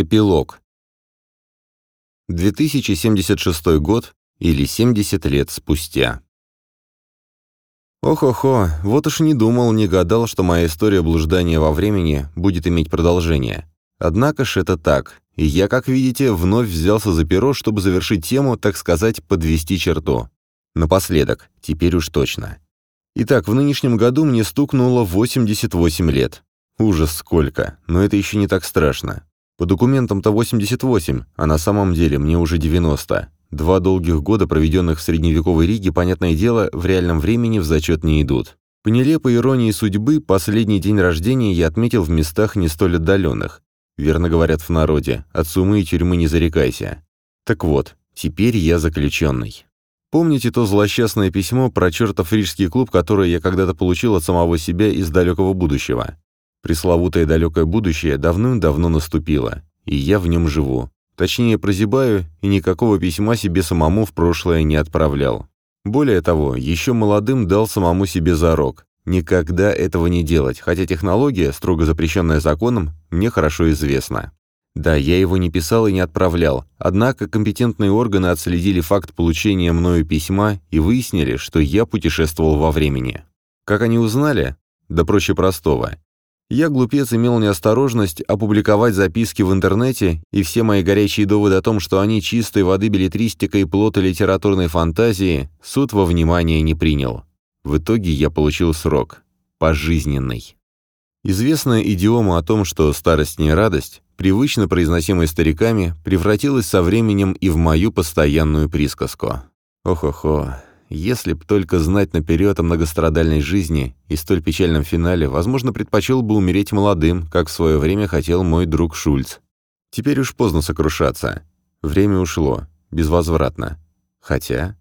Эпилог. 2076 год или 70 лет спустя. Ох-охо, вот уж не думал, не гадал, что моя история блуждания во времени будет иметь продолжение. Однако ж это так, и я, как видите, вновь взялся за перо, чтобы завершить тему, так сказать, подвести черту. Напоследок, теперь уж точно. Итак, в нынешнем году мне стукнуло 88 лет. Ужас сколько, но это еще не так страшно. По документам-то 88, а на самом деле мне уже 90. Два долгих года, проведенных в средневековой Риге, понятное дело, в реальном времени в зачет не идут. По нелепой иронии судьбы, последний день рождения я отметил в местах не столь отдаленных. Верно говорят в народе, от сумы и тюрьмы не зарекайся. Так вот, теперь я заключенный. Помните то злосчастное письмо про чертов рижский клуб, которое я когда-то получил от самого себя из далекого будущего? Пресловутое далекое будущее давным-давно наступило, и я в нем живу. Точнее, прозябаю, и никакого письма себе самому в прошлое не отправлял. Более того, еще молодым дал самому себе зарок. Никогда этого не делать, хотя технология, строго запрещенная законом, мне хорошо известна. Да, я его не писал и не отправлял, однако компетентные органы отследили факт получения мною письма и выяснили, что я путешествовал во времени. Как они узнали? Да проще простого. Я, глупец, имел неосторожность опубликовать записки в интернете, и все мои горячие доводы о том, что они чистой воды билетристика и плота литературной фантазии, суд во внимание не принял. В итоге я получил срок. Пожизненный. Известная идиома о том, что старость не радость, привычно произносимая стариками, превратилась со временем и в мою постоянную присказку. Ох-охо, если б только знать наперед о многострадальной жизни и столь печальном финале, возможно, предпочел бы умереть молодым, как в свое время хотел мой друг Шульц. Теперь уж поздно сокрушаться. Время ушло. Безвозвратно. Хотя...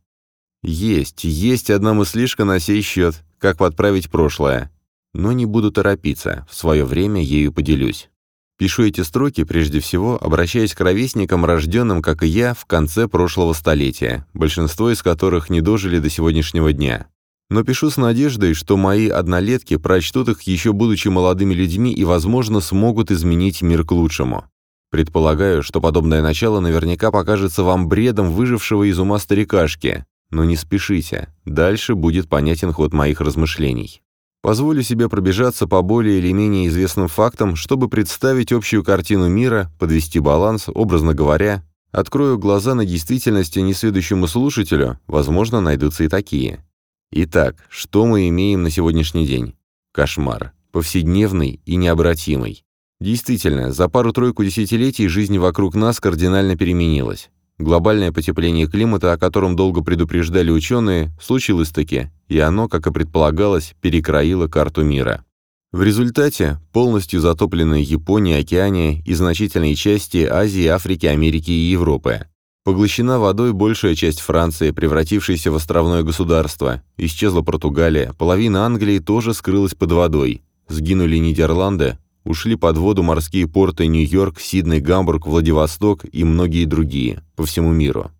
Есть, есть одна мыслишка на сей счет, как подправить прошлое. Но не буду торопиться, в свое время ею поделюсь. Пишу эти строки, прежде всего, обращаясь к ровесникам, рожденным, как и я, в конце прошлого столетия, большинство из которых не дожили до сегодняшнего дня. Но пишу с надеждой, что мои однолетки прочтут их еще будучи молодыми людьми и, возможно, смогут изменить мир к лучшему. Предполагаю, что подобное начало наверняка покажется вам бредом выжившего из ума старикашки, но не спешите, дальше будет понятен ход моих размышлений. Позволю себе пробежаться по более или менее известным фактам, чтобы представить общую картину мира, подвести баланс, образно говоря. Открою глаза на действительности несведущему слушателю, возможно, найдутся и такие. Итак, что мы имеем на сегодняшний день? Кошмар. Повседневный и необратимый. Действительно, за пару-тройку десятилетий жизнь вокруг нас кардинально переменилась. Глобальное потепление климата, о котором долго предупреждали ученые, случилось-таки, и оно, как и предполагалось, перекроило карту мира. В результате полностью затоплены Япония, Океания и значительные части Азии, Африки, Америки и Европы. Поглощена водой большая часть Франции, превратившаяся в островное государство. Исчезла Португалия, половина Англии тоже скрылась под водой. Сгинули Нидерланды, ушли под воду морские порты Нью-Йорк, Сидней, Гамбург, Владивосток и многие другие по всему миру.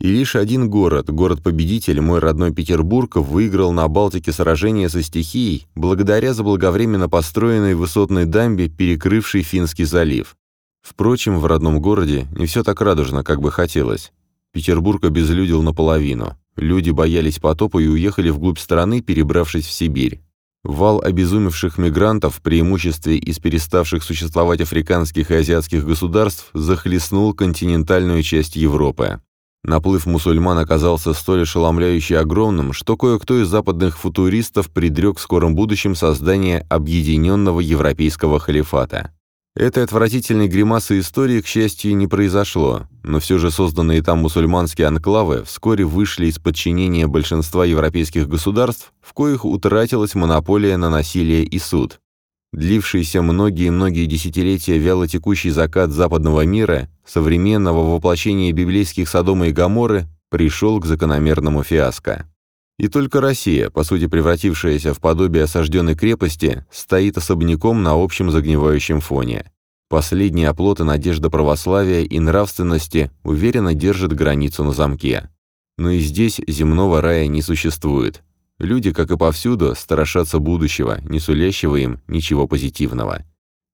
И лишь один город, город-победитель, мой родной Петербург, выиграл на Балтике сражение со стихией благодаря заблаговременно построенной высотной дамбе, перекрывшей Финский залив. Впрочем, в родном городе не все так радужно, как бы хотелось. Петербург обезлюдил наполовину. Люди боялись потопа и уехали вглубь страны, перебравшись в Сибирь. Вал обезумевших мигрантов, преимуществе из переставших существовать африканских и азиатских государств, захлестнул континентальную часть Европы. Наплыв мусульман оказался столь ошеломляюще огромным, что кое-кто из западных футуристов предрек в скором будущем создание объединенного европейского халифата. Этой отвратительной гримасы истории, к счастью, не произошло, но все же созданные там мусульманские анклавы вскоре вышли из подчинения большинства европейских государств, в коих утратилась монополия на насилие и суд. Длившийся многие-многие десятилетия вялотекущий закат западного мира, современного воплощения библейских Содома и Гоморры, пришел к закономерному фиаско. И только Россия, по сути превратившаяся в подобие осажденной крепости, стоит особняком на общем загнивающем фоне. Последний оплот и надежда православия и нравственности уверенно держит границу на замке. Но и здесь земного рая не существует. Люди, как и повсюду, старошатся будущего, не сулящего им ничего позитивного.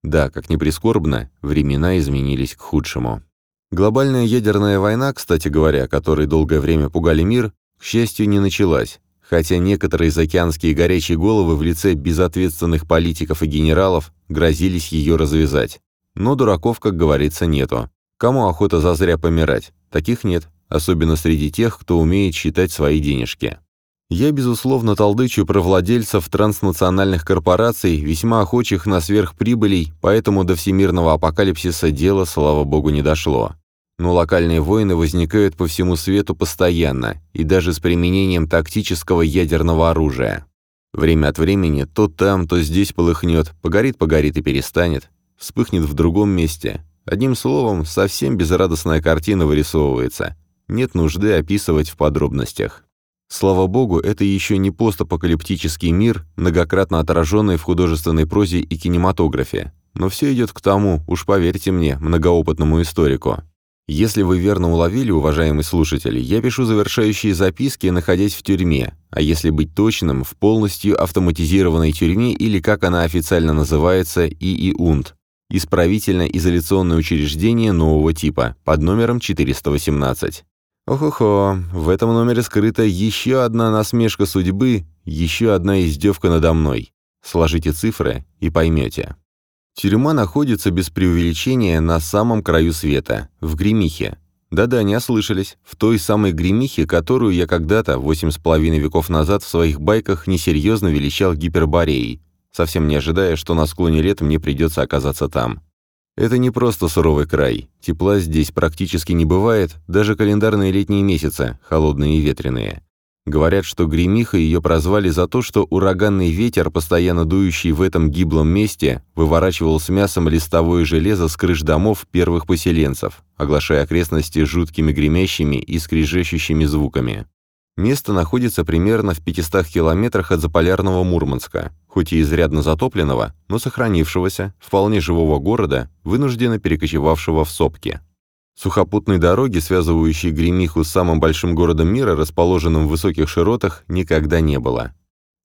Да, как ни прискорбно, времена изменились к худшему. Глобальная ядерная война, кстати говоря, которой долгое время пугали мир, к счастью, не началась, хотя некоторые заокеанские горячие головы в лице безответственных политиков и генералов грозились ее развязать. Но дураков, как говорится, нету. Кому охота зазря помирать? Таких нет, особенно среди тех, кто умеет считать свои денежки. Я, безусловно, толдычу про владельцев транснациональных корпораций, весьма охочих на сверхприбылей, поэтому до всемирного апокалипсиса дело, слава богу, не дошло. Но локальные войны возникают по всему свету постоянно, и даже с применением тактического ядерного оружия. Время от времени то там, то здесь полыхнет, погорит-погорит и перестанет, вспыхнет в другом месте. Одним словом, совсем безрадостная картина вырисовывается. Нет нужды описывать в подробностях. Слава богу, это еще не постапокалиптический мир, многократно отраженный в художественной прозе и кинематографе. Но все идет к тому, уж поверьте мне, многоопытному историку. Если вы верно уловили, уважаемый слушатель, я пишу завершающие записки, находясь в тюрьме, а если быть точным, в полностью автоматизированной тюрьме или, как она официально называется, ИИУНТ, исправительно-изоляционное учреждение нового типа, под номером 418. Ох-охо, в этом номере скрыта еще одна насмешка судьбы, еще одна издевка надо мной. Сложите цифры и поймете. Тюрьма находится без преувеличения на самом краю света, в Гремихе. Да-да, не ослышались, в той самой Гремихе, которую я когда-то, восемь с половиной веков назад, в своих байках несерьезно величал гипербореей, совсем не ожидая, что на склоне лет мне придется оказаться там. Это не просто суровый край. Тепла здесь практически не бывает, даже календарные летние месяцы, холодные и ветреные. Говорят, что Гремиха ее прозвали за то, что ураганный ветер, постоянно дующий в этом гиблом месте, выворачивал с мясом листовое железо с крыш домов первых поселенцев, оглашая окрестности жуткими гремящими и скрежещущими звуками. Место находится примерно в 500 километрах от заполярного Мурманска, хоть и изрядно затопленного, но сохранившегося, вполне живого города, вынужденно перекочевавшего в сопки. Сухопутной дороги, связывающей Гремиху с самым большим городом мира, расположенным в высоких широтах, никогда не было.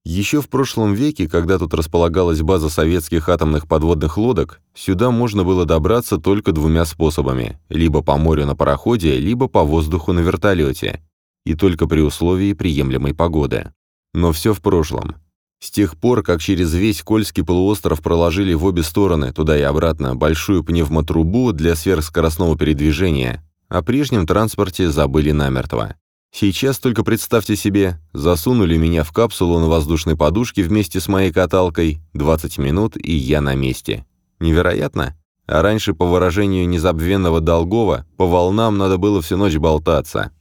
Еще в прошлом веке, когда тут располагалась база советских атомных подводных лодок, сюда можно было добраться только двумя способами – либо по морю на пароходе, либо по воздуху на вертолете – и только при условии приемлемой погоды. Но все в прошлом. С тех пор, как через весь Кольский полуостров проложили в обе стороны, туда и обратно, большую пневмотрубу для сверхскоростного передвижения, о прежнем транспорте забыли намертво. Сейчас только представьте себе, засунули меня в капсулу на воздушной подушке вместе с моей каталкой, 20 минут, и я на месте. Невероятно? А раньше, по выражению незабвенного Долгова, по волнам надо было всю ночь болтаться.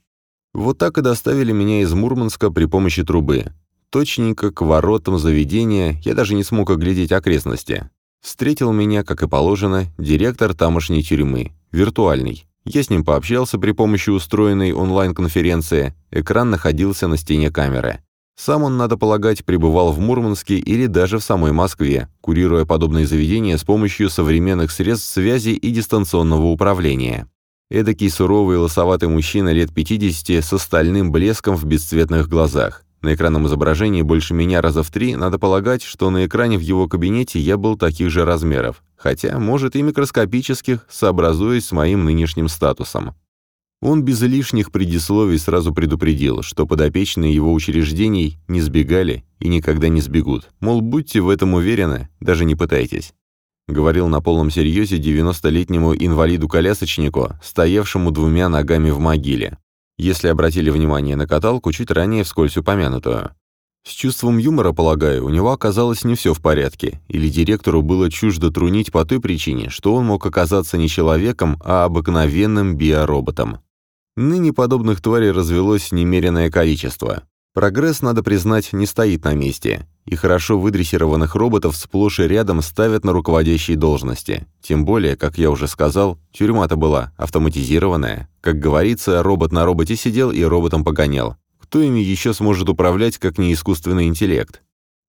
Вот так и доставили меня из Мурманска при помощи трубы. Точненько к воротам заведения я даже не смог оглядеть окрестности. Встретил меня, как и положено, директор тамошней тюрьмы, виртуальный. Я с ним пообщался при помощи устроенной онлайн-конференции, экран находился на стене камеры. Сам он, надо полагать, пребывал в Мурманске или даже в самой Москве, курируя подобные заведения с помощью современных средств связи и дистанционного управления. Эдакий суровый лосоватый мужчина лет 50 с стальным блеском в бесцветных глазах. На экранном изображении больше меня раза в три, надо полагать, что на экране в его кабинете я был таких же размеров, хотя, может, и микроскопических, сообразуясь с моим нынешним статусом. Он без лишних предисловий сразу предупредил, что подопечные его учреждений не сбегали и никогда не сбегут. Мол, будьте в этом уверены, даже не пытайтесь. Говорил на полном серьезе 90-летнему инвалиду-колясочнику, стоявшему двумя ногами в могиле. Если обратили внимание на каталку, чуть ранее вскользь упомянутую. С чувством юмора, полагаю, у него оказалось не все в порядке, или директору было чуждо трунить по той причине, что он мог оказаться не человеком, а обыкновенным биороботом. Ныне подобных тварей развелось немеренное количество. Прогресс, надо признать, не стоит на месте, и хорошо выдрессированных роботов сплошь и рядом ставят на руководящие должности. Тем более, как я уже сказал, тюрьма-то была автоматизированная. Как говорится, робот на роботе сидел и роботом погонял. Кто ими еще сможет управлять, как не искусственный интеллект?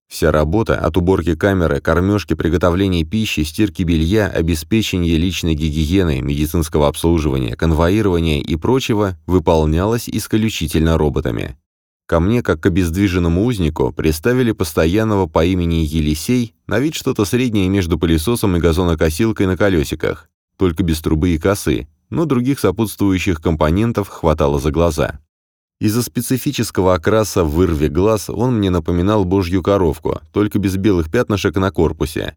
Вся работа, от уборки камеры, кормежки, приготовления пищи, стирки белья, обеспечения личной гигиены, медицинского обслуживания, конвоирования и прочего, выполнялась исключительно роботами. Ко мне, как к обездвиженному узнику, представили постоянного по имени Елисей, на вид что-то среднее между пылесосом и газонокосилкой на колесиках, только без трубы и косы, но других сопутствующих компонентов хватало за глаза. Из-за специфического окраса в вырве глаз он мне напоминал божью коровку, только без белых пятнышек на корпусе.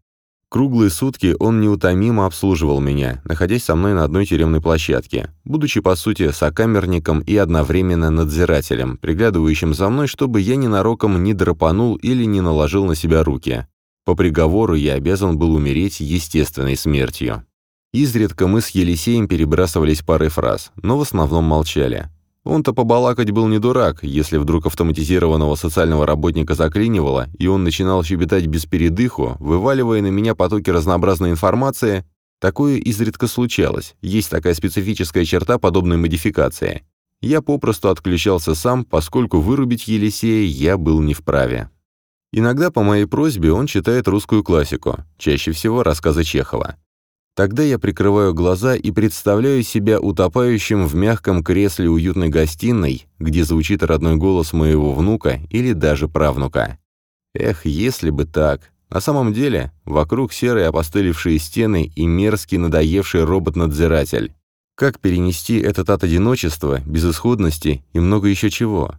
Круглые сутки он неутомимо обслуживал меня, находясь со мной на одной тюремной площадке, будучи, по сути, сокамерником и одновременно надзирателем, приглядывающим за мной, чтобы я ненароком не драпанул или не наложил на себя руки. По приговору я обязан был умереть естественной смертью. Изредка мы с Елисеем перебрасывались парой фраз, но в основном молчали. Он-то побалакать был не дурак, если вдруг автоматизированного социального работника заклинивало, и он начинал щебетать без передыху, вываливая на меня потоки разнообразной информации, такое изредка случалось, есть такая специфическая черта подобной модификации. Я попросту отключался сам, поскольку вырубить Елисея я был не вправе. Иногда по моей просьбе он читает русскую классику, чаще всего рассказы Чехова. Тогда я прикрываю глаза и представляю себя утопающим в мягком кресле уютной гостиной, где звучит родной голос моего внука или даже правнука. Эх, если бы так. На самом деле, вокруг серые опостылевшие стены и мерзкий надоевший робот-надзиратель. Как перенести этот ад одиночества, безысходности и много еще чего?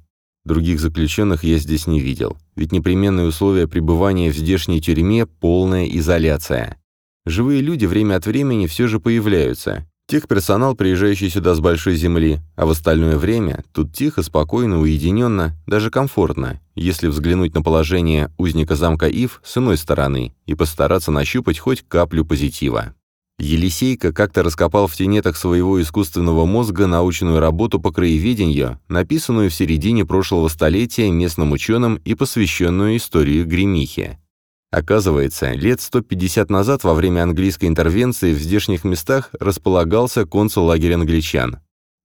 Других заключенных я здесь не видел, ведь непременное условие пребывания в здешней тюрьме – полная изоляция. Живые люди время от времени все же появляются. Техперсонал, приезжающий сюда с большой земли, а в остальное время тут тихо, спокойно, уединенно, даже комфортно, если взглянуть на положение узника замка Ив с иной стороны и постараться нащупать хоть каплю позитива. Елисейка как-то раскопал в тенетах своего искусственного мозга научную работу по краеведению, написанную в середине прошлого столетия местным ученым и посвященную истории Гремихи. Оказывается, лет 150 назад во время английской интервенции в здешних местах располагался концул-лагерь англичан.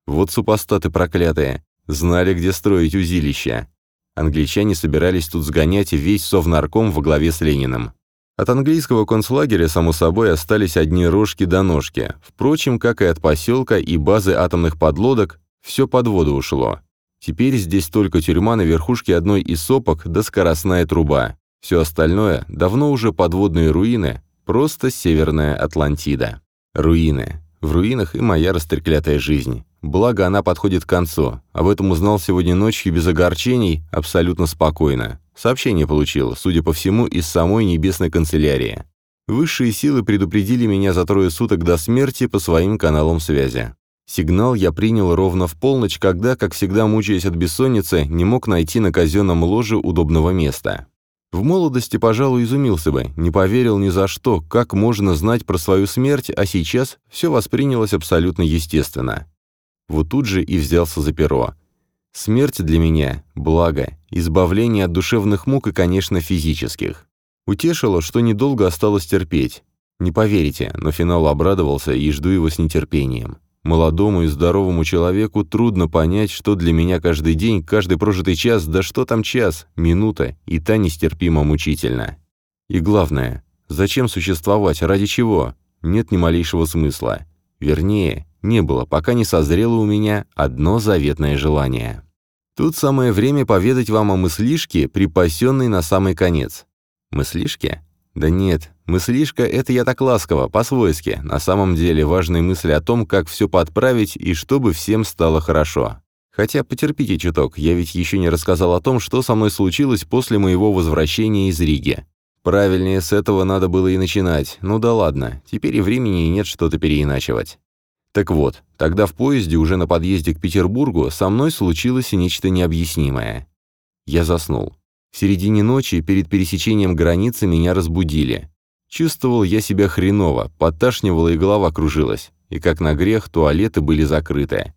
Вот супостаты проклятые, знали, где строить узилища. Англичане собирались тут сгонять весь совнарком во главе с Лениным. От английского концлагеря, само собой, остались одни рожки до ножки. Впрочем, как и от поселка и базы атомных подлодок, все под воду ушло. Теперь здесь только тюрьма на верхушке одной из сопок да скоростная труба. Все остальное давно уже подводные руины, просто северная Атлантида. Руины. В руинах и моя растреклятая жизнь. Благо, она подходит к концу. Об этом узнал сегодня ночью без огорчений, абсолютно спокойно. Сообщение получил, судя по всему, из самой небесной канцелярии. Высшие силы предупредили меня за трое суток до смерти по своим каналам связи. Сигнал я принял ровно в полночь, когда, как всегда мучаясь от бессонницы, не мог найти на казенном ложе удобного места. В молодости, пожалуй, изумился бы, не поверил ни за что, как можно знать про свою смерть, а сейчас все воспринялось абсолютно естественно. Вот тут же и взялся за перо. Смерть для меня – благо, избавление от душевных мук и, конечно, физических. Утешило, что недолго осталось терпеть. Не поверите, но финал обрадовался и жду его с нетерпением. Молодому и здоровому человеку трудно понять, что для меня каждый день, каждый прожитый час, да что там час, минута, и та нестерпимо мучительно. И главное, зачем существовать, ради чего? Нет ни малейшего смысла. Вернее, не было, пока не созрело у меня одно заветное желание. Тут самое время поведать вам о мыслишке, припасенной на самый конец. Мыслишке? Да нет, мыслишка — это я так ласково, по-свойски. На самом деле важные мысли о том, как все подправить и чтобы всем стало хорошо. Хотя потерпите чуток, я ведь еще не рассказал о том, что со мной случилось после моего возвращения из Риги. Правильнее с этого надо было и начинать. Ну да ладно, теперь и времени нет что-то переиначивать. Так вот, тогда в поезде уже на подъезде к Петербургу со мной случилось нечто необъяснимое. Я заснул. В середине ночи перед пересечением границы меня разбудили. Чувствовал я себя хреново, подташнивало и голова кружилась. И как на грех, туалеты были закрыты.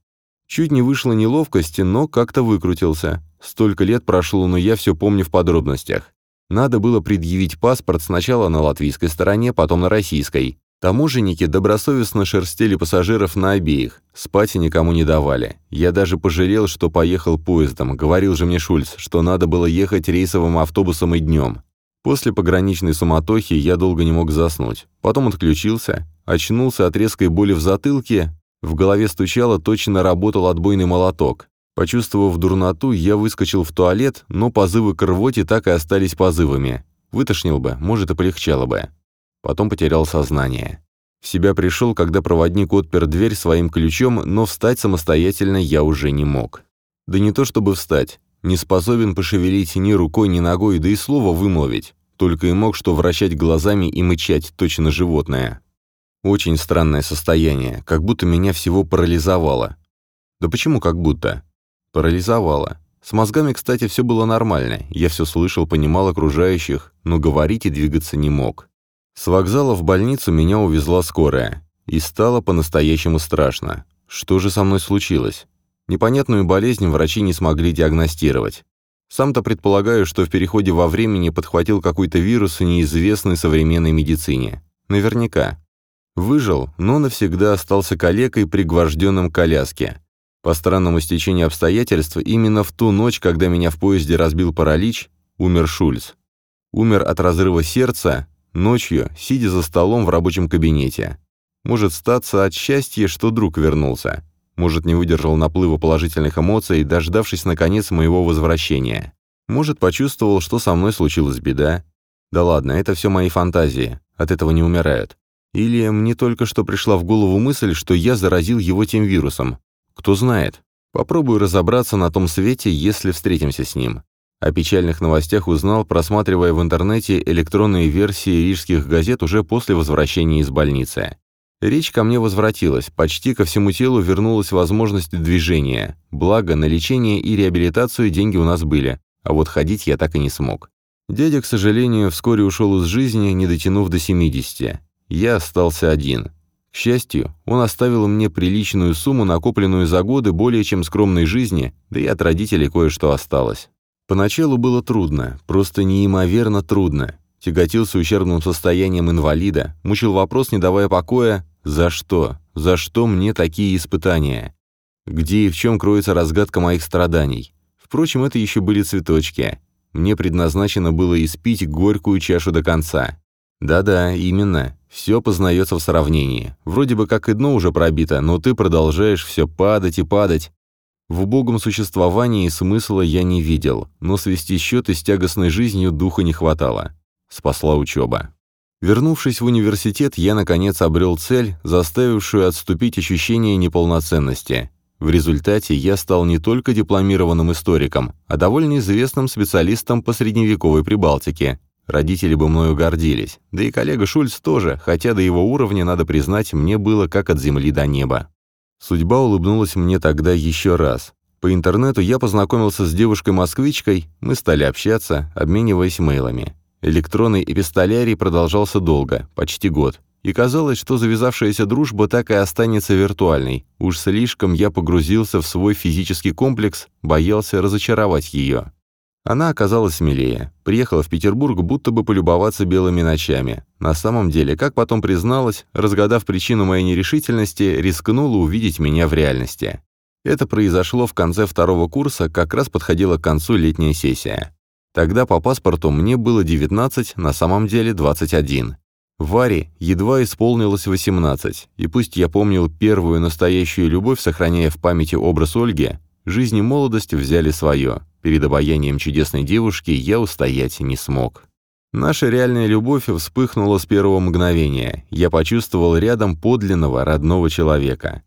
Чуть не вышло неловкости, но как-то выкрутился. Столько лет прошло, но я все помню в подробностях. Надо было предъявить паспорт сначала на латвийской стороне, потом на российской. Таможенники добросовестно шерстили пассажиров на обеих, спать никому не давали. Я даже пожалел, что поехал поездом, говорил же мне Шульц, что надо было ехать рейсовым автобусом и днем. После пограничной суматохи я долго не мог заснуть. Потом отключился, очнулся от резкой боли в затылке, в голове стучало, точно работал отбойный молоток. Почувствовав дурноту, я выскочил в туалет, но позывы к рвоте так и остались позывами. Вытошнил бы, может, и полегчало бы. Потом потерял сознание. В себя пришел, когда проводник отпер дверь своим ключом, но встать самостоятельно я уже не мог. Да не то чтобы встать. Не способен пошевелить ни рукой, ни ногой, да и слова вымолвить. Только и мог что вращать глазами и мычать, точно животное. Очень странное состояние, как будто меня всего парализовало. Да почему как будто? Парализовало. С мозгами, кстати, все было нормально. Я все слышал, понимал окружающих, но говорить и двигаться не мог. С вокзала в больницу меня увезла скорая. И стало по-настоящему страшно. Что же со мной случилось? Непонятную болезнь врачи не смогли диагностировать. Сам-то предполагаю, что в переходе во времени подхватил какой-то вирус, неизвестный современной медицине. Наверняка. Выжил, но навсегда остался калекой, пригвожденным к коляске. По странному стечению обстоятельств, именно в ту ночь, когда меня в поезде разбил паралич, умер Шульц. Умер от разрыва сердца, ночью, сидя за столом в рабочем кабинете. Может статься от счастья, что друг вернулся. Может, не выдержал наплыва положительных эмоций, дождавшись, наконец, моего возвращения. Может, почувствовал, что со мной случилась беда. Да ладно, это все мои фантазии, от этого не умирают. Или мне только что пришла в голову мысль, что я заразил его тем вирусом. Кто знает. Попробую разобраться на том свете, если встретимся с ним. О печальных новостях узнал, просматривая в интернете электронные версии рижских газет уже после возвращения из больницы. Речь ко мне возвратилась, почти ко всему телу вернулась возможность движения. Благо, на лечение и реабилитацию деньги у нас были, а вот ходить я так и не смог. Дядя, к сожалению, вскоре ушел из жизни, не дотянув до 70. Я остался один. К счастью, он оставил мне приличную сумму, накопленную за годы более чем скромной жизни, да и от родителей кое-что осталось. Поначалу было трудно, просто неимоверно трудно. Тяготился ущербным состоянием инвалида, мучил вопрос, не давая покоя, за что? За что мне такие испытания? Где и в чем кроется разгадка моих страданий? Впрочем, это еще были цветочки. Мне предназначено было испить горькую чашу до конца. Да-да, именно. Все познается в сравнении. Вроде бы как и дно уже пробито, но ты продолжаешь все падать и падать. В убогом существовании смысла я не видел, но свести счеты с тягостной жизнью духа не хватало. Спасла учеба. Вернувшись в университет, я, наконец, обрел цель, заставившую отступить ощущение неполноценности. В результате я стал не только дипломированным историком, а довольно известным специалистом по средневековой Прибалтике. Родители бы мною гордились. Да и коллега Шульц тоже, хотя до его уровня, надо признать, мне было как от земли до неба. Судьба улыбнулась мне тогда еще раз. По интернету я познакомился с девушкой-москвичкой, мы стали общаться, обмениваясь мейлами. Электронный эпистолярий продолжался долго, почти год. И казалось, что завязавшаяся дружба так и останется виртуальной. Уж слишком я погрузился в свой физический комплекс, боялся разочаровать ее. Она оказалась смелее. Приехала в Петербург, будто бы полюбоваться белыми ночами. На самом деле, как потом призналась, разгадав причину моей нерешительности, рискнула увидеть меня в реальности. Это произошло в конце второго курса, как раз подходила к концу летняя сессия. Тогда по паспорту мне было 19, на самом деле 21. Варе едва исполнилось 18, и пусть я помнил первую настоящую любовь, сохраняя в памяти образ Ольги, жизнь и молодость взяли свое. Перед обаянием чудесной девушки я устоять не смог. Наша реальная любовь вспыхнула с первого мгновения. Я почувствовал рядом подлинного, родного человека.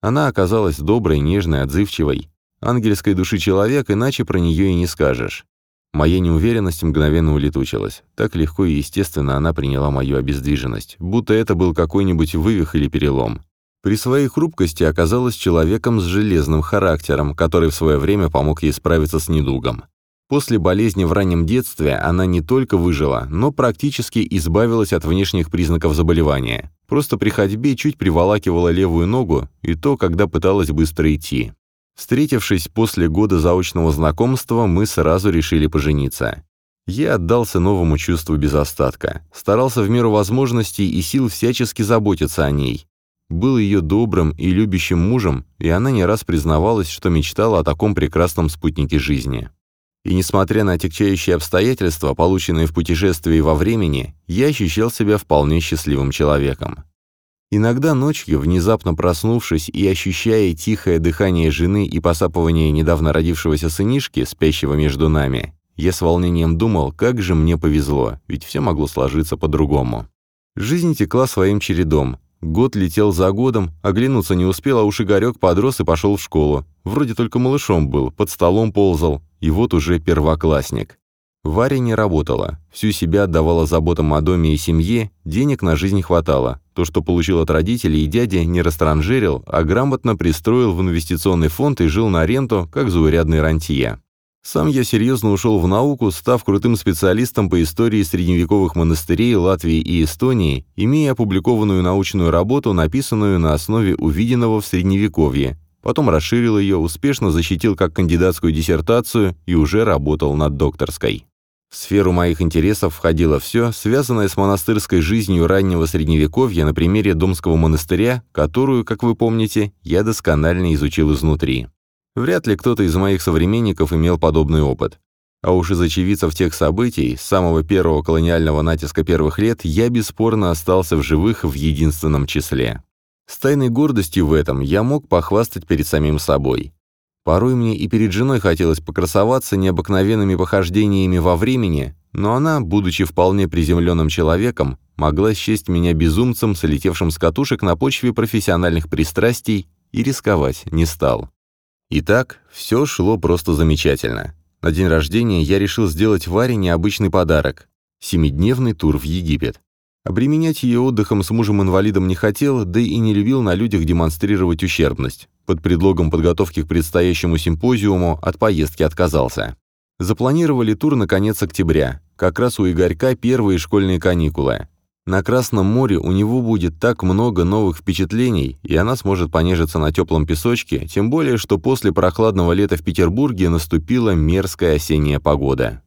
Она оказалась доброй, нежной, отзывчивой. Ангельской души человек, иначе про нее и не скажешь. Моя неуверенность мгновенно улетучилась. Так легко и естественно она приняла мою обездвиженность, будто это был какой-нибудь вывих или перелом. При своей хрупкости оказалась человеком с железным характером, который в свое время помог ей справиться с недугом. После болезни в раннем детстве она не только выжила, но практически избавилась от внешних признаков заболевания. Просто при ходьбе чуть приволакивала левую ногу, и то, когда пыталась быстро идти. Встретившись после года заочного знакомства, мы сразу решили пожениться. Я отдался новому чувству без остатка, старался в меру возможностей и сил всячески заботиться о ней. Был ее добрым и любящим мужем, и она не раз признавалась, что мечтала о таком прекрасном спутнике жизни. И несмотря на отягчающие обстоятельства, полученные в путешествии во времени, я ощущал себя вполне счастливым человеком. Иногда ночью, внезапно проснувшись и ощущая тихое дыхание жены и посапывание недавно родившегося сынишки, спящего между нами, я с волнением думал, как же мне повезло, ведь все могло сложиться по-другому. Жизнь текла своим чередом. Год летел за годом, оглянуться не успел, а уж Игорек подрос и пошел в школу. Вроде только малышом был, под столом ползал, и вот уже первоклассник. Варя не работала, всю себя отдавала заботам о доме и семье, денег на жизнь хватало. То, что получил от родителей и дяди, не растранжирил, а грамотно пристроил в инвестиционный фонд и жил на ренту, как заурядный рантье. Сам я серьезно ушел в науку, став крутым специалистом по истории средневековых монастырей Латвии и Эстонии, имея опубликованную научную работу, написанную на основе увиденного в Средневековье. Потом расширил ее, успешно защитил как кандидатскую диссертацию и уже работал над докторской. В сферу моих интересов входило все, связанное с монастырской жизнью раннего Средневековья на примере Домского монастыря, которую, как вы помните, я досконально изучил изнутри. Вряд ли кто-то из моих современников имел подобный опыт. А уж из очевидцев тех событий, с самого первого колониального натиска первых лет, я бесспорно остался в живых в единственном числе. С тайной гордостью в этом я мог похвастать перед самим собой. Порой мне и перед женой хотелось покрасоваться необыкновенными похождениями во времени, но она, будучи вполне приземленным человеком, могла счесть меня безумцем, солетевшим с катушек на почве профессиональных пристрастий, и рисковать не стал. Итак, все шло просто замечательно. На день рождения я решил сделать Варе необычный подарок – семидневный тур в Египет. Обременять ее отдыхом с мужем-инвалидом не хотел, да и не любил на людях демонстрировать ущербность. Под предлогом подготовки к предстоящему симпозиуму от поездки отказался. Запланировали тур на конец октября. Как раз у Игорька первые школьные каникулы. На Красном море у него будет так много новых впечатлений, и она сможет понежиться на теплом песочке, тем более, что после прохладного лета в Петербурге наступила мерзкая осенняя погода.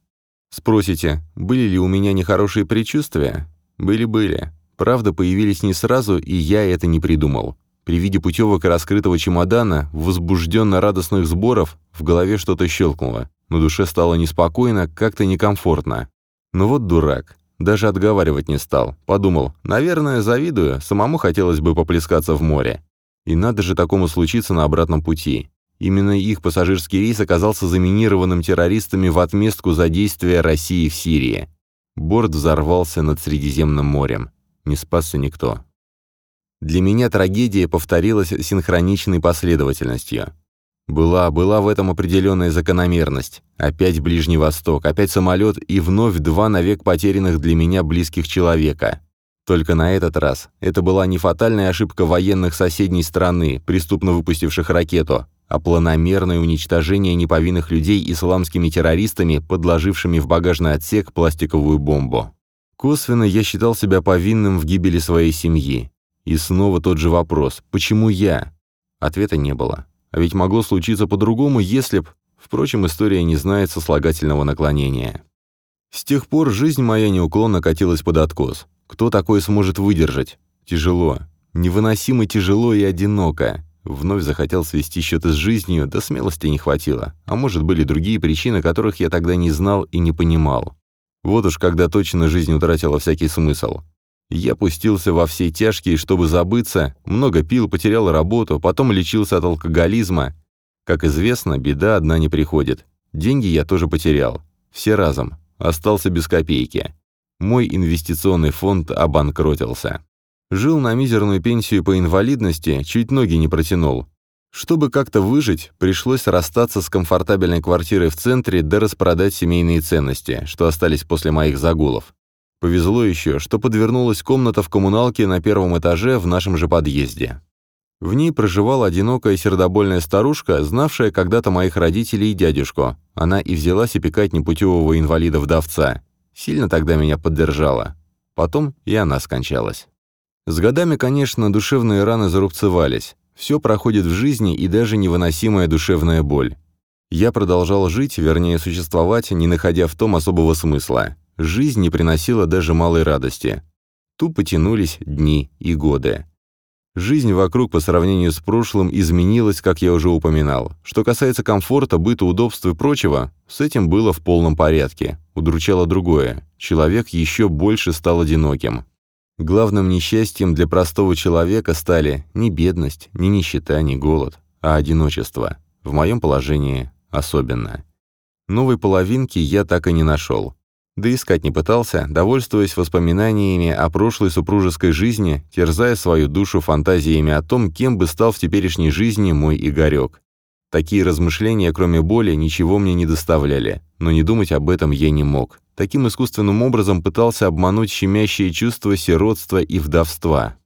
Спросите, были ли у меня нехорошие предчувствия? Были-были. Правда, появились не сразу, и я это не придумал. При виде путевок и раскрытого чемодана, возбужденно-радостных сборов, в голове что-то щелкнуло. На душе стало неспокойно, как-то некомфортно. Но вот дурак. Даже отговаривать не стал. Подумал, наверное, завидую, самому хотелось бы поплескаться в море. И надо же такому случиться на обратном пути. Именно их пассажирский рейс оказался заминированным террористами в отместку за действия России в Сирии. Борт взорвался над Средиземным морем. Не спасся никто. Для меня трагедия повторилась синхроничной последовательностью. Была, была в этом определенная закономерность. Опять Ближний Восток, опять самолет и вновь два навек потерянных для меня близких человека. Только на этот раз это была не фатальная ошибка военных соседней страны, преступно выпустивших ракету, а планомерное уничтожение неповинных людей исламскими террористами, подложившими в багажный отсек пластиковую бомбу. Косвенно я считал себя повинным в гибели своей семьи. И снова тот же вопрос «почему я?». Ответа не было. А ведь могло случиться по-другому, если б... Впрочем, история не знает сослагательного наклонения. С тех пор жизнь моя неуклонно катилась под откос. Кто такое сможет выдержать? Тяжело. Невыносимо тяжело и одиноко. Вновь захотел свести счеты с жизнью, да смелости не хватило. А может, были другие причины, которых я тогда не знал и не понимал. Вот уж когда точно жизнь утратила всякий смысл. Я пустился во все тяжкие, чтобы забыться, много пил, потерял работу, потом лечился от алкоголизма. Как известно, беда одна не приходит. Деньги я тоже потерял. Все разом. Остался без копейки. Мой инвестиционный фонд обанкротился. Жил на мизерную пенсию по инвалидности, чуть ноги не протянул. Чтобы как-то выжить, пришлось расстаться с комфортабельной квартирой в центре да распродать семейные ценности, что остались после моих загулов. Повезло еще, что подвернулась комната в коммуналке на первом этаже в нашем же подъезде. В ней проживала одинокая сердобольная старушка, знавшая когда-то моих родителей и дядюшку. Она и взялась опекать непутевого инвалида-вдовца. Сильно тогда меня поддержала. Потом и она скончалась. С годами, конечно, душевные раны зарубцевались. Все проходит в жизни и даже невыносимая душевная боль. Я продолжал жить, вернее, существовать, не находя в том особого смысла. Жизнь не приносила даже малой радости. Тупо тянулись дни и годы. Жизнь вокруг по сравнению с прошлым изменилась, как я уже упоминал. Что касается комфорта, быта, удобств и прочего, с этим было в полном порядке. Удручало другое. Человек еще больше стал одиноким. Главным несчастьем для простого человека стали не бедность, не нищета, не голод, а одиночество. В моем положении особенно. Новой половинки я так и не нашел. Да искать не пытался, довольствуясь воспоминаниями о прошлой супружеской жизни, терзая свою душу фантазиями о том, кем бы стал в теперешней жизни мой Игорек. Такие размышления, кроме боли, ничего мне не доставляли, но не думать об этом я не мог. Таким искусственным образом пытался обмануть щемящее чувство сиротства и вдовства.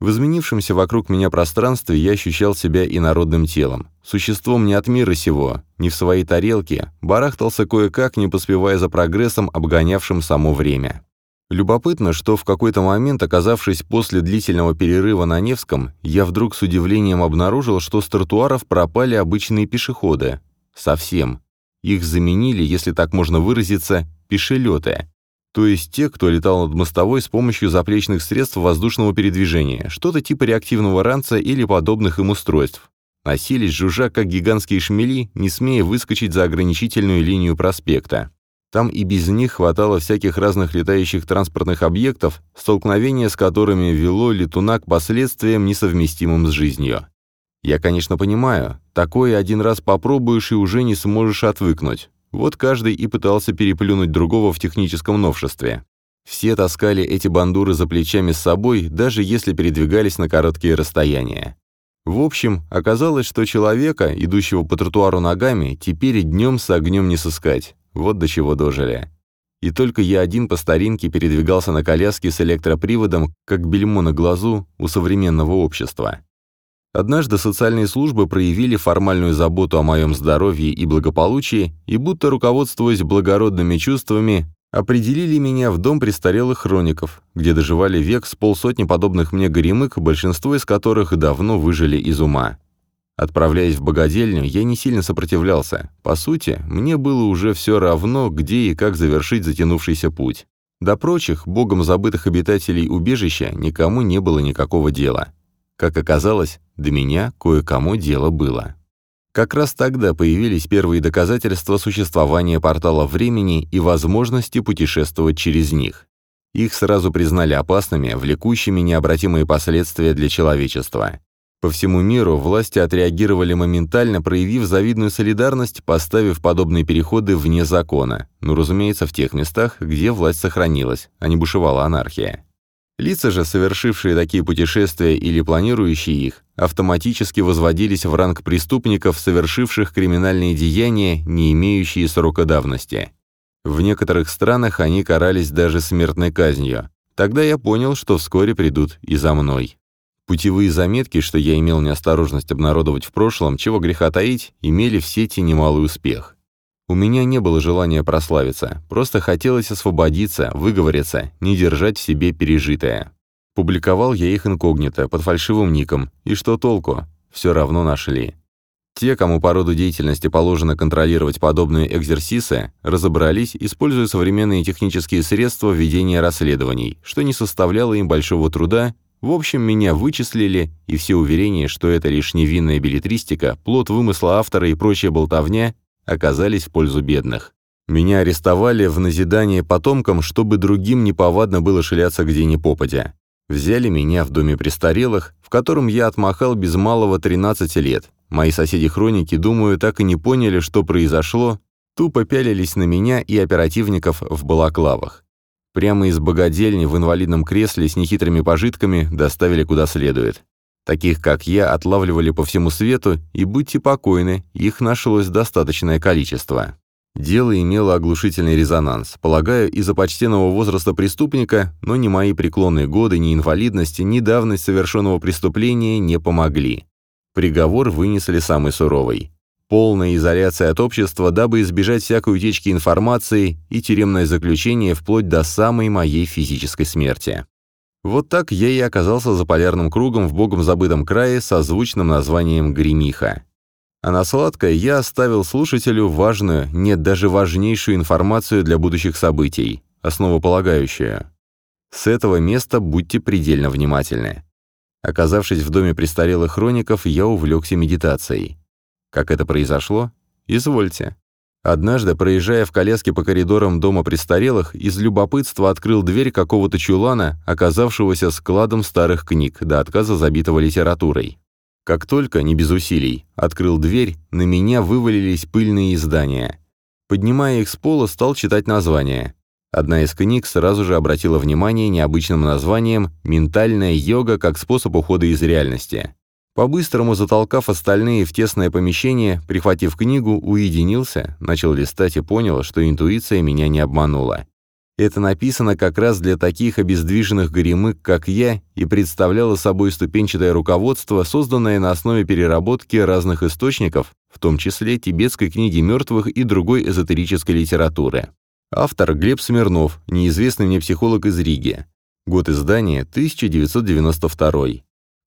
В изменившемся вокруг меня пространстве я ощущал себя инородным телом, существом не от мира сего, не в своей тарелке, барахтался кое-как, не поспевая за прогрессом, обгонявшим само время. Любопытно, что в какой-то момент, оказавшись после длительного перерыва на Невском, я вдруг с удивлением обнаружил, что с тротуаров пропали обычные пешеходы. Совсем. Их заменили, если так можно выразиться, пешелеты то есть те, кто летал над мостовой с помощью заплечных средств воздушного передвижения, что-то типа реактивного ранца или подобных им устройств. Носились, жужжа, как гигантские шмели, не смея выскочить за ограничительную линию проспекта. Там и без них хватало всяких разных летающих транспортных объектов, столкновение с которыми вело летуна к последствиям, несовместимым с жизнью. Я, конечно, понимаю, такое один раз попробуешь и уже не сможешь отвыкнуть. Вот каждый и пытался переплюнуть другого в техническом новшестве. Все таскали эти бандуры за плечами с собой, даже если передвигались на короткие расстояния. В общем, оказалось, что человека, идущего по тротуару ногами, теперь днем с огнем не сыскать. Вот до чего дожили. И только я один по старинке передвигался на коляске с электроприводом, как бельмо на глазу у современного общества. Однажды социальные службы проявили формальную заботу о моем здоровье и благополучии и, будто руководствуясь благородными чувствами, определили меня в дом престарелых хроников, где доживали век с полсотни подобных мне горемык, большинство из которых давно выжили из ума. Отправляясь в богадельню, я не сильно сопротивлялся. По сути, мне было уже все равно, где и как завершить затянувшийся путь. До прочих, богом забытых обитателей убежища, никому не было никакого дела. Как оказалось, до меня кое-кому дело было. Как раз тогда появились первые доказательства существования портала времени и возможности путешествовать через них. Их сразу признали опасными, влекущими необратимые последствия для человечества. По всему миру власти отреагировали моментально, проявив завидную солидарность, поставив подобные переходы вне закона, ну, разумеется, в тех местах, где власть сохранилась, а не бушевала анархия. Лица же, совершившие такие путешествия или планирующие их, автоматически возводились в ранг преступников, совершивших криминальные деяния, не имеющие срока давности. В некоторых странах они карались даже смертной казнью. Тогда я понял, что вскоре придут и за мной. Путевые заметки, что я имел неосторожность обнародовать в прошлом, чего греха таить, имели в сети немалый успех. У меня не было желания прославиться, просто хотелось освободиться, выговориться, не держать в себе пережитое. Публиковал я их инкогнито, под фальшивым ником, и что толку? Все равно нашли. Те, кому по роду деятельности положено контролировать подобные экзерсисы, разобрались, используя современные технические средства ведения расследований, что не составляло им большого труда, в общем, меня вычислили, и все уверения, что это лишь невинная билетристика, плод вымысла автора и прочая болтовня, оказались в пользу бедных. Меня арестовали в назидание потомкам, чтобы другим неповадно было шляться где ни попадя. Взяли меня в доме престарелых, в котором я отмахал без малого 13 лет. Мои соседи-хроники, думаю, так и не поняли, что произошло, тупо пялились на меня и оперативников в балаклавах. Прямо из богадельни в инвалидном кресле с нехитрыми пожитками доставили куда следует. Таких, как я, отлавливали по всему свету, и будьте покойны, их нашлось достаточное количество. Дело имело оглушительный резонанс, полагаю, из-за почтенного возраста преступника, но ни мои преклонные годы, ни инвалидности, ни давность совершенного преступления не помогли. Приговор вынесли самый суровый. Полная изоляция от общества, дабы избежать всякой утечки информации и тюремное заключение вплоть до самой моей физической смерти. Вот так я и оказался за полярным кругом в богом забытом крае со звучным названием Гремиха. А на сладкое я оставил слушателю важную, нет, даже важнейшую информацию для будущих событий, основополагающую. С этого места будьте предельно внимательны. Оказавшись в доме престарелых хроников, я увлекся медитацией. Как это произошло? Извольте. Однажды, проезжая в коляске по коридорам дома престарелых, из любопытства открыл дверь какого-то чулана, оказавшегося складом старых книг, до отказа забитого литературой. Как только, не без усилий, открыл дверь, на меня вывалились пыльные издания. Поднимая их с пола, стал читать названия. Одна из книг сразу же обратила внимание необычным названием «Ментальная йога как способ ухода из реальности». По-быстрому затолкав остальные в тесное помещение, прихватив книгу, уединился, начал листать и понял, что интуиция меня не обманула. Это написано как раз для таких обездвиженных горемык, как я, и представляло собой ступенчатое руководство, созданное на основе переработки разных источников, в том числе тибетской книги мертвых и другой эзотерической литературы. Автор Глеб Смирнов, неизвестный мне психолог из Риги. Год издания 1992.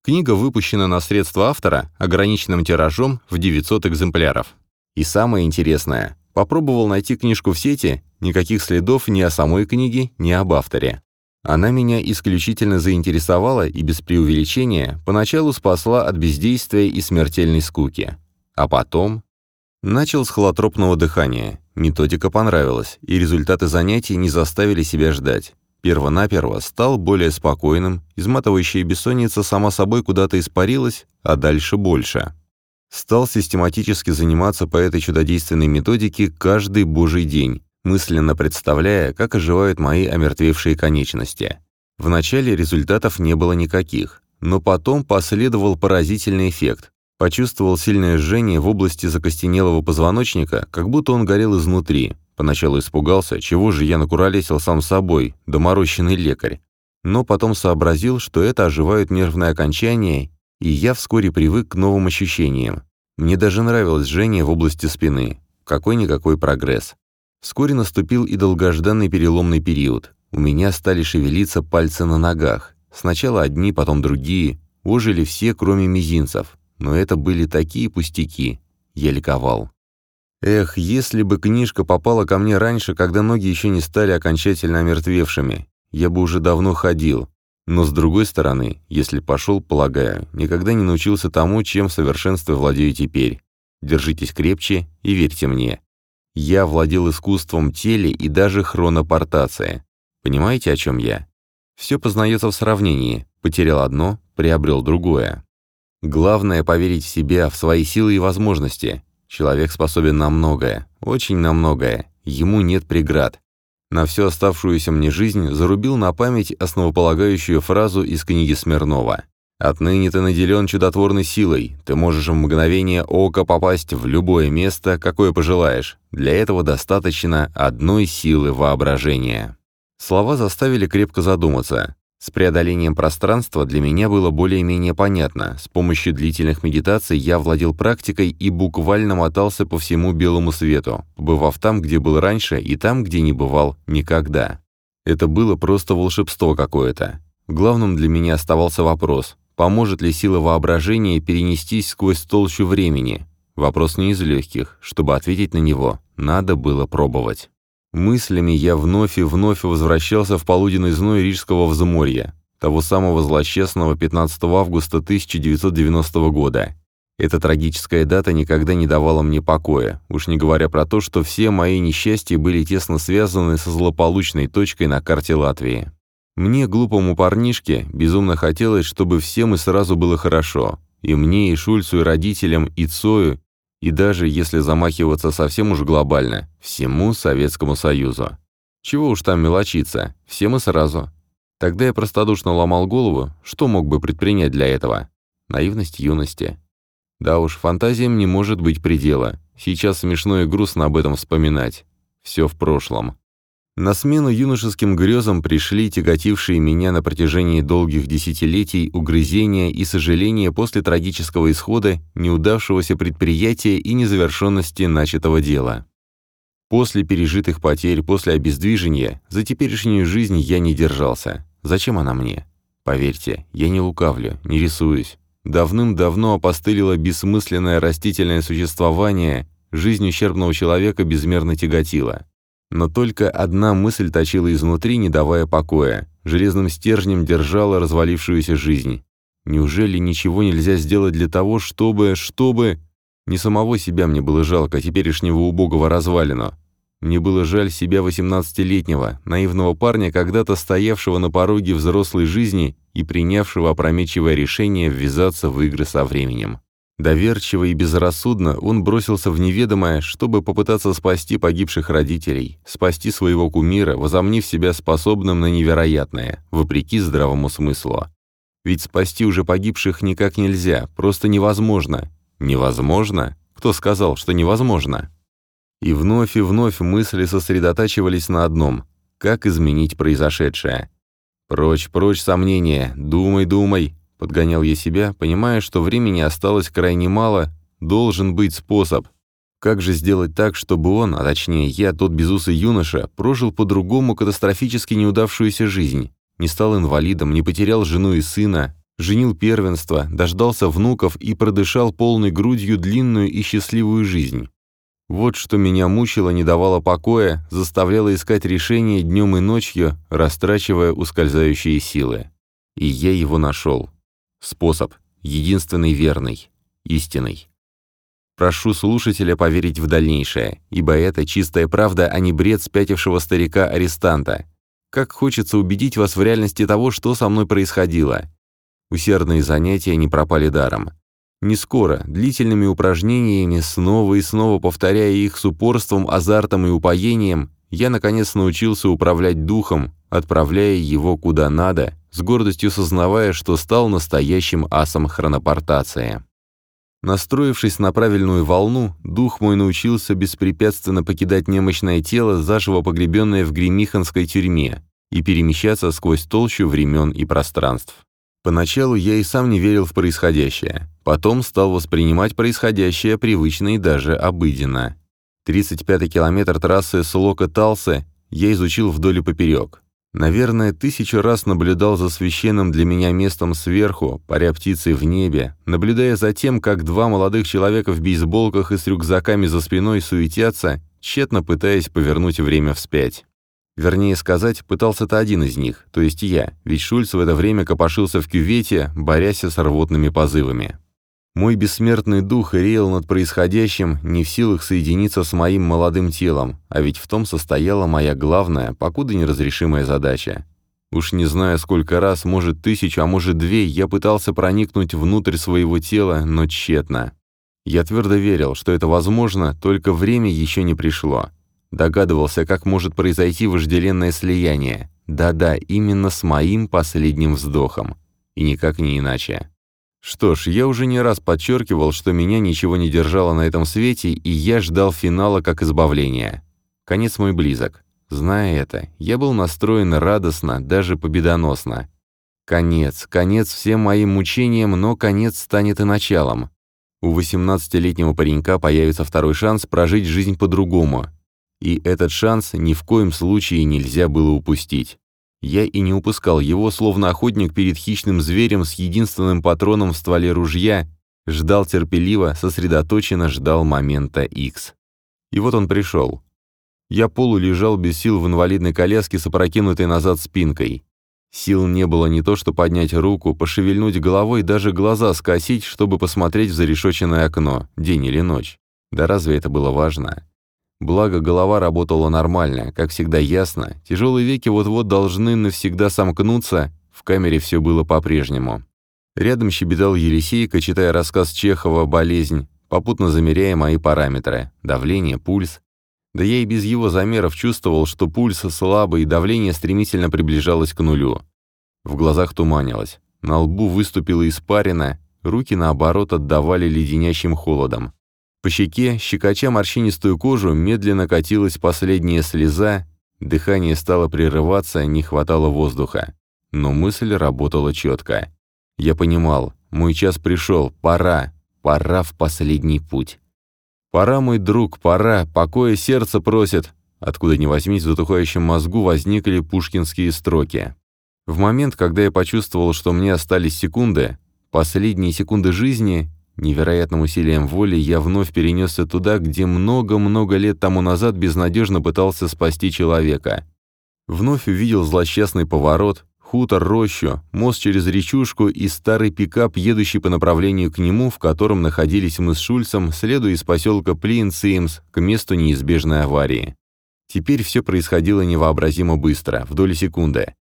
Книга выпущена на средства автора ограниченным тиражом в 900 экземпляров. И самое интересное, попробовал найти книжку в сети, никаких следов ни о самой книге, ни об авторе. Она меня исключительно заинтересовала и без преувеличения поначалу спасла от бездействия и смертельной скуки. А потом... Начал с холотропного дыхания. Методика понравилась, и результаты занятий не заставили себя ждать. Первонаперво стал более спокойным, изматывающая бессонница сама собой куда-то испарилась, а дальше больше. Стал систематически заниматься по этой чудодейственной методике каждый божий день, мысленно представляя, как оживают мои омертвевшие конечности. Вначале результатов не было никаких, но потом последовал поразительный эффект. Почувствовал сильное жжение в области закостенелого позвоночника, как будто он горел изнутри, Поначалу испугался, чего же я накуролесил сам собой, доморощенный лекарь. Но потом сообразил, что это оживают нервные окончания, и я вскоре привык к новым ощущениям. Мне даже нравилось жжение в области спины. Какой-никакой прогресс. Вскоре наступил и долгожданный переломный период. У меня стали шевелиться пальцы на ногах. Сначала одни, потом другие. Ожили все, кроме мизинцев. Но это были такие пустяки. Я ликовал. Эх, если бы книжка попала ко мне раньше, когда ноги еще не стали окончательно омертвевшими, я бы уже давно ходил. Но с другой стороны, если пошел, полагаю, никогда не научился тому, чем в совершенстве владею теперь. Держитесь крепче и верьте мне. Я владел искусством теле и даже хронопортации. Понимаете, о чем я? Все познается в сравнении. Потерял одно, приобрел другое. Главное — поверить в себя, в свои силы и возможности. Человек способен на многое, очень на многое, ему нет преград. На всю оставшуюся мне жизнь зарубил на память основополагающую фразу из книги Смирнова. «Отныне ты наделен чудотворной силой, ты можешь в мгновение ока попасть в любое место, какое пожелаешь. Для этого достаточно одной силы воображения». Слова заставили крепко задуматься. С преодолением пространства для меня было более-менее понятно. С помощью длительных медитаций я владел практикой и буквально мотался по всему белому свету, побывав там, где был раньше, и там, где не бывал никогда. Это было просто волшебство какое-то. Главным для меня оставался вопрос, поможет ли сила воображения перенестись сквозь толщу времени. Вопрос не из легких. Чтобы ответить на него, надо было пробовать. Мыслями я вновь и вновь возвращался в полуденный зной Рижского взморья, того самого злосчастного 15 августа 1990 года. Эта трагическая дата никогда не давала мне покоя, уж не говоря про то, что все мои несчастья были тесно связаны со злополучной точкой на карте Латвии. Мне, глупому парнишке, безумно хотелось, чтобы всем и сразу было хорошо. И мне, и Шульцу, и родителям, и Цою, и даже, если замахиваться совсем уж глобально, всему Советскому Союзу. Чего уж там мелочиться, всем и сразу. Тогда я простодушно ломал голову, что мог бы предпринять для этого. Наивность юности. Да уж, фантазиям не может быть предела. Сейчас смешно и грустно об этом вспоминать. Все в прошлом. На смену юношеским грезам пришли тяготившие меня на протяжении долгих десятилетий угрызения и сожаления после трагического исхода неудавшегося предприятия и незавершенности начатого дела. После пережитых потерь, после обездвижения, за теперешнюю жизнь я не держался. Зачем она мне? Поверьте, я не лукавлю, не рисуюсь. Давным-давно опостылило бессмысленное растительное существование, жизнь ущербного человека безмерно тяготила. Но только одна мысль точила изнутри, не давая покоя. Железным стержнем держала развалившуюся жизнь. Неужели ничего нельзя сделать для того, чтобы... чтобы... Не самого себя мне было жалко, теперешнего убогого развалину. Мне было жаль себя 18-летнего, наивного парня, когда-то стоявшего на пороге взрослой жизни и принявшего опрометчивое решение ввязаться в игры со временем. Доверчиво и безрассудно он бросился в неведомое, чтобы попытаться спасти погибших родителей, спасти своего кумира, возомнив себя способным на невероятное, вопреки здравому смыслу. Ведь спасти уже погибших никак нельзя, просто невозможно. Невозможно? Кто сказал, что невозможно? И вновь и вновь мысли сосредотачивались на одном – как изменить произошедшее. Прочь, прочь сомнения, думай, думай, Подгонял я себя, понимая, что времени осталось крайне мало, должен быть способ. Как же сделать так, чтобы он, а точнее я, тот безусый юноша, прожил по-другому катастрофически неудавшуюся жизнь? Не стал инвалидом, не потерял жену и сына, женил первенство, дождался внуков и продышал полной грудью длинную и счастливую жизнь. Вот что меня мучило, не давало покоя, заставляло искать решение днем и ночью, растрачивая ускользающие силы. И я его нашел. Способ. Единственный верный. Истинный. Прошу слушателя поверить в дальнейшее, ибо это чистая правда, а не бред спятившего старика-арестанта. Как хочется убедить вас в реальности того, что со мной происходило. Усердные занятия не пропали даром. Не скоро, длительными упражнениями, снова и снова повторяя их с упорством, азартом и упоением, я наконец научился управлять духом, отправляя его куда надо, с гордостью сознавая, что стал настоящим асом хронопортации. Настроившись на правильную волну, дух мой научился беспрепятственно покидать немощное тело, заживо погребенное в гремиханской тюрьме, и перемещаться сквозь толщу времен и пространств. Поначалу я и сам не верил в происходящее, потом стал воспринимать происходящее привычно и даже обыденно. 35-й километр трассы Слока-Талсе я изучил вдоль и поперек. Наверное, тысячу раз наблюдал за священным для меня местом сверху, паря птицей в небе, наблюдая за тем, как два молодых человека в бейсболках и с рюкзаками за спиной суетятся, тщетно пытаясь повернуть время вспять. Вернее сказать, пытался-то один из них, то есть я, ведь Шульц в это время копошился в кювете, борясь с рвотными позывами. Мой бессмертный дух реял над происходящим, не в силах соединиться с моим молодым телом, а ведь в том состояла моя главная, покуда неразрешимая задача. Уж не знаю, сколько раз, может тысячу, а может две, я пытался проникнуть внутрь своего тела, но тщетно. Я твердо верил, что это возможно, только время еще не пришло. Догадывался, как может произойти вожделенное слияние. Да-да, именно с моим последним вздохом. И никак не иначе. Что ж, я уже не раз подчеркивал, что меня ничего не держало на этом свете, и я ждал финала как избавления. Конец мой близок. Зная это, я был настроен радостно, даже победоносно. Конец, конец всем моим мучениям, но конец станет и началом. У 18-летнего паренька появится второй шанс прожить жизнь по-другому. И этот шанс ни в коем случае нельзя было упустить. Я и не упускал его, словно охотник перед хищным зверем с единственным патроном в стволе ружья, ждал терпеливо, сосредоточенно ждал момента X. И вот он пришел. Я полулежал без сил в инвалидной коляске с опрокинутой назад спинкой. Сил не было не то, что поднять руку, пошевельнуть головой, даже глаза скосить, чтобы посмотреть в зарешоченное окно, день или ночь. Да разве это было важно? Благо, голова работала нормально, как всегда ясно, тяжелые веки вот-вот должны навсегда сомкнуться, в камере все было по-прежнему. Рядом щебетал Елисейка, читая рассказ Чехова «Болезнь», попутно замеряя мои параметры – давление, пульс. Да я и без его замеров чувствовал, что пульс слабый и давление стремительно приближалось к нулю. В глазах туманилось, на лбу выступила испарина, руки, наоборот, отдавали леденящим холодом. По щеке, щекоча морщинистую кожу, медленно катилась последняя слеза, дыхание стало прерываться, не хватало воздуха. Но мысль работала четко. Я понимал, мой час пришел, пора, пора в последний путь. «Пора, мой друг, пора, покоя сердце просит», Откуда ни возьмись, в затухающем мозгу возникли пушкинские строки. В момент, когда я почувствовал, что мне остались секунды, последние секунды жизни, Невероятным усилием воли я вновь перенесся туда, где много-много лет тому назад безнадежно пытался спасти человека. Вновь увидел злосчастный поворот, хутор, рощу, мост через речушку и старый пикап, едущий по направлению к нему, в котором находились мы с Шульцем, следуя из поселка Плин-Симс к месту неизбежной аварии. Теперь все происходило невообразимо быстро, в доли секунды.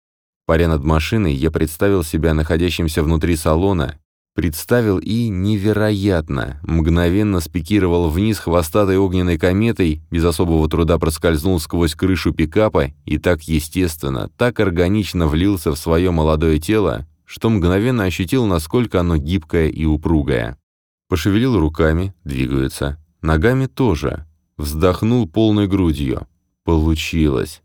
Паря над машиной, я представил себя находящимся внутри салона, представил и, невероятно, мгновенно спикировал вниз хвостатой огненной кометой, без особого труда проскользнул сквозь крышу пикапа и так естественно, так органично влился в свое молодое тело, что мгновенно ощутил, насколько оно гибкое и упругое. Пошевелил руками, двигаются, ногами тоже. Вздохнул полной грудью. Получилось.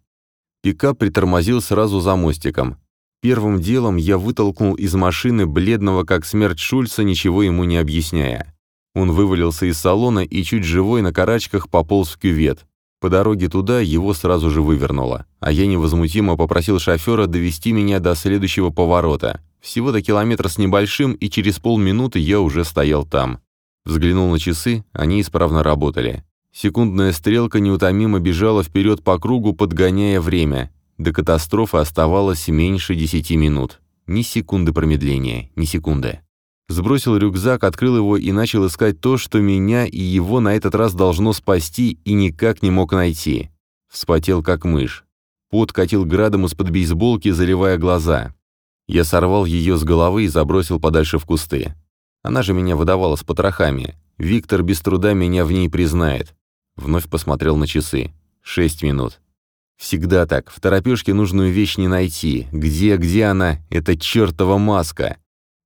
Пикап притормозил сразу за мостиком. Первым делом я вытолкнул из машины бледного как смерть Шульца, ничего ему не объясняя. Он вывалился из салона и чуть живой на карачках пополз в кювет. По дороге туда его сразу же вывернуло, а я невозмутимо попросил шофера довести меня до следующего поворота. Всего-то километр с небольшим, и через полминуты я уже стоял там. Взглянул на часы, они исправно работали. Секундная стрелка неутомимо бежала вперед по кругу, подгоняя время. До катастрофы оставалось меньше десяти минут. Ни секунды промедления, ни секунды. Сбросил рюкзак, открыл его и начал искать то, что меня и его на этот раз должно спасти, и никак не мог найти. Вспотел, как мышь. Пот катил градом из-под бейсболки, заливая глаза. Я сорвал ее с головы и забросил подальше в кусты. Она же меня выдавала с потрохами. Виктор без труда меня в ней признает. Вновь посмотрел на часы. Шесть минут. Всегда так. В торопёшке нужную вещь не найти. Где, где она? Это чертова маска.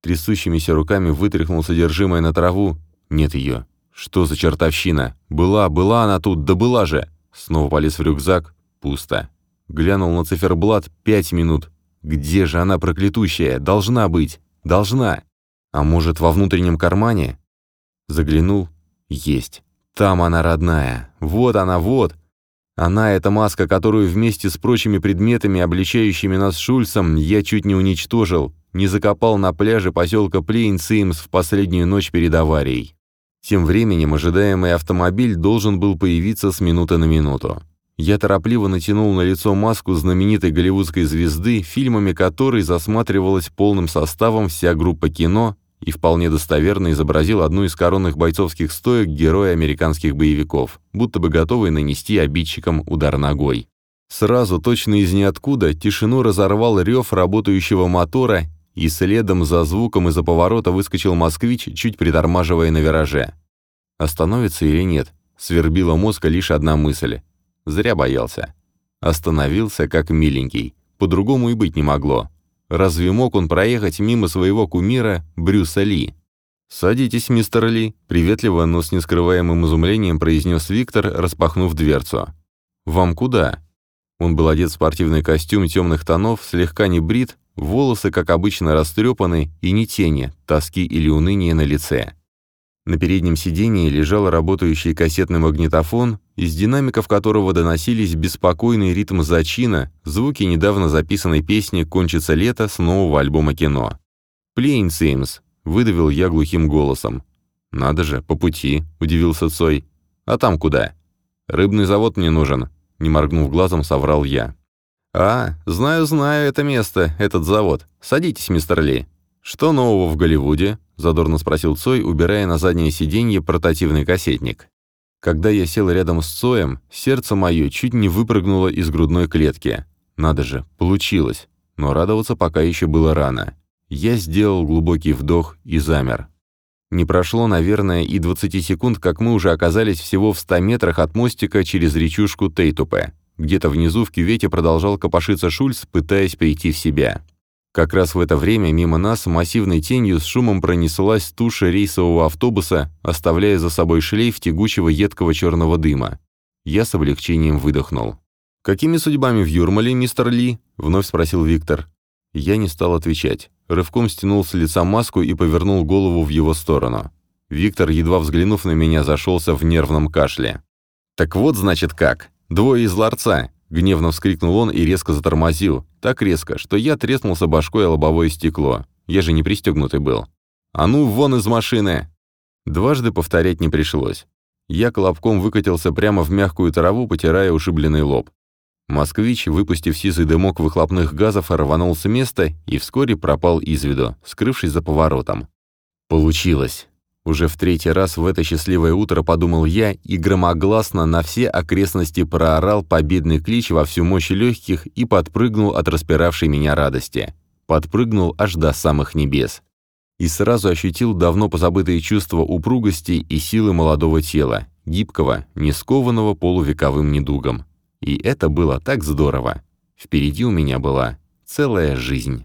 Трясущимися руками вытряхнул содержимое на траву. Нет ее. Что за чертовщина? Была, была она тут, да была же. Снова полез в рюкзак. Пусто. Глянул на циферблат. Пять минут. Где же она проклятущая? Должна быть. Должна. А может, во внутреннем кармане? Заглянул. Есть. Там она родная. Вот она, вот. Она — это маска, которую вместе с прочими предметами, обличающими нас с Шульцем, я чуть не уничтожил, не закопал на пляже поселка Плейн-Симс в последнюю ночь перед аварией. Тем временем ожидаемый автомобиль должен был появиться с минуты на минуту. Я торопливо натянул на лицо маску знаменитой голливудской звезды, фильмами которой засматривалась полным составом вся группа кино, и вполне достоверно изобразил одну из коронных бойцовских стоек героя американских боевиков, будто бы готовый нанести обидчикам удар ногой. Сразу, точно из ниоткуда, тишину разорвал рев работающего мотора, и следом за звуком из-за поворота выскочил москвич, чуть притормаживая на вираже. Остановится или нет? Свербила мозга лишь одна мысль. Зря боялся. Остановился, как миленький. По-другому и быть не могло. Разве мог он проехать мимо своего кумира Брюса Ли? «Садитесь, мистер Ли», — приветливо, но с нескрываемым изумлением произнес Виктор, распахнув дверцу. «Вам куда?» Он был одет в спортивный костюм темных тонов, слегка не брит, волосы, как обычно, растрепаны и ни тени, тоски или уныния на лице. На переднем сидении лежал работающий кассетный магнитофон, из динамиков которого доносились беспокойный ритм зачина, звуки недавно записанной песни «Кончится лето» с нового альбома кино. «Плейн Сеймс», — выдавил я глухим голосом. «Надо же, по пути», — удивился Цой. «А там куда?» «Рыбный завод мне нужен», — не моргнув глазом, соврал я. «А, знаю-знаю это место, этот завод. Садитесь, мистер Ли». «Что нового в Голливуде?» — задорно спросил Цой, убирая на заднее сиденье портативный кассетник. Когда я сел рядом с Цоем, сердце мое чуть не выпрыгнуло из грудной клетки. Надо же, получилось. Но радоваться пока еще было рано. Я сделал глубокий вдох и замер. Не прошло, наверное, и 20 секунд, как мы уже оказались всего в 100 метрах от мостика через речушку Тейтупе. Где-то внизу в кювете продолжал копошиться Шульц, пытаясь прийти в себя. Как раз в это время мимо нас массивной тенью с шумом пронеслась туша рейсового автобуса, оставляя за собой шлейф тягучего едкого черного дыма. Я с облегчением выдохнул. «Какими судьбами в Юрмале, мистер Ли?» — вновь спросил Виктор. Я не стал отвечать. Рывком стянул с лица маску и повернул голову в его сторону. Виктор, едва взглянув на меня, зашелся в нервном кашле. «Так вот, значит, как. Двое из ларца. Гневно вскрикнул он и резко затормозил. Так резко, что я треснулся башкой о лобовое стекло. Я же не пристегнутый был. «А ну, вон из машины!» Дважды повторять не пришлось. Я колобком выкатился прямо в мягкую траву, потирая ушибленный лоб. Москвич, выпустив сизый дымок выхлопных газов, рванул с места и вскоре пропал из виду, скрывшись за поворотом. Получилось. Уже в третий раз в это счастливое утро подумал я и громогласно на все окрестности проорал победный клич во всю мощь легких и подпрыгнул от распиравшей меня радости. Подпрыгнул аж до самых небес. И сразу ощутил давно позабытые чувства упругости и силы молодого тела, гибкого, не скованного полувековым недугом. И это было так здорово. Впереди у меня была целая жизнь.